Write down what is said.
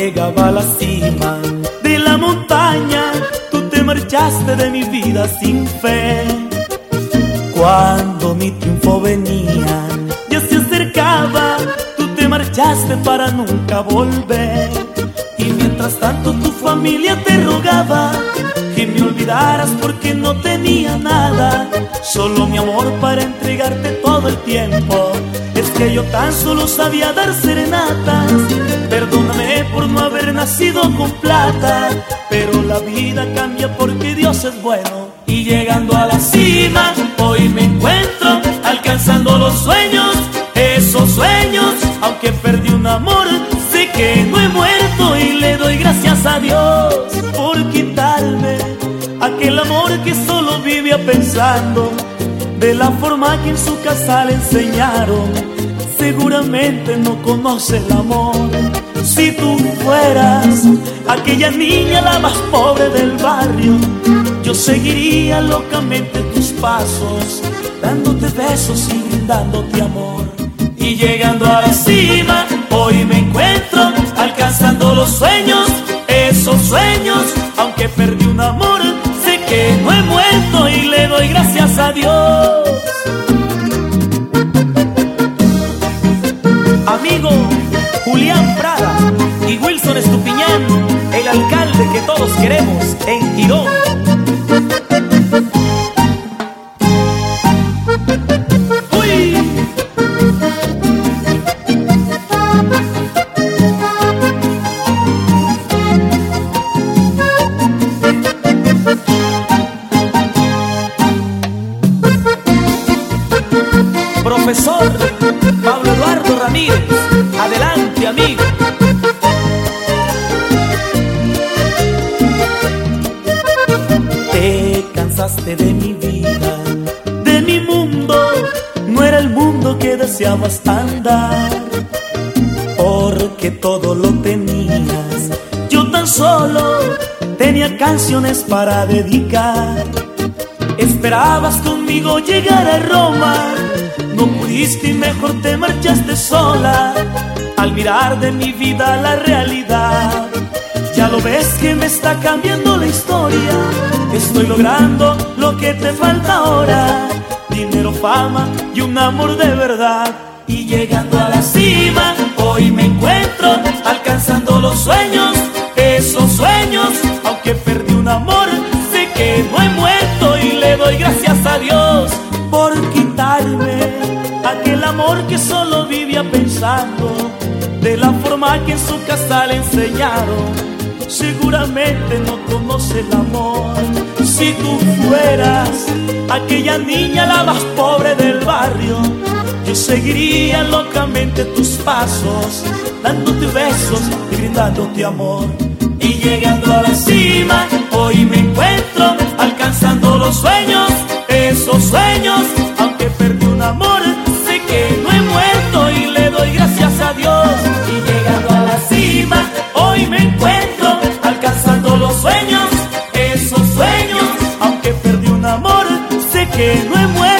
llegaba a la cima de la montaña, tú te marchaste de mi vida sin fe. Cuando mi triunfo venía, ya se acercaba, tú te marchaste para nunca volver. Y mientras tanto tu familia te rogaba que me olvidaras porque no tenía nada, solo mi amor para entregarte todo el tiempo. Que yo tan solo sabía dar serenatas Perdóname por no haber nacido con plata, pero la vida cambia porque Dios es bueno. Y llegando a la cima, hoy me encuentro alcanzando los sueños, esos sueños, aunque perdí un amor, sé que no he muerto y le doy gracias a Dios por quitarme aquel amor que solo vivía pensando de la forma que en su casa le enseñaron seguramente no conoce el amor. Si tú fueras aquella niña la más pobre del barrio, yo seguiría locamente tus pasos, dándote besos y brindándote amor. Y llegando a la cima, hoy me encuentro alcanzando los sueños, esos sueños, aunque perdí un amor, sé que no he muerto y le doy gracias a Dios. Amigo Julián Prada y Wilson Estupiñán, el alcalde que todos queremos en Girón. Profesor Adelante amigo. Te cansaste de mi vida, de mi mundo, no era el mundo que deseabas andar, porque todo lo tenías, yo tan solo tenía canciones para dedicar. Esperabas conmigo llegar a Roma no pudiste y mejor te marchaste sola al mirar de mi vida la realidad. Ya lo ves que me está cambiando la historia. Estoy logrando lo que te falta ahora. Dinero, fama y un amor de verdad. Y llegando a la cima, hoy me encuentro alcanzando los sueños. Esos sueños, aunque perdí un amor, sé que no he muerto y le doy gracias amor que solo vivía pensando de la forma que en su casa le enseñaron. Seguramente no conoce el amor. Si tú fueras aquella niña la más pobre del barrio, yo seguiría locamente tus pasos, dándote besos y brindándote amor. Y llegando a la cima, hoy me encuentro alcanzando que no he muerto.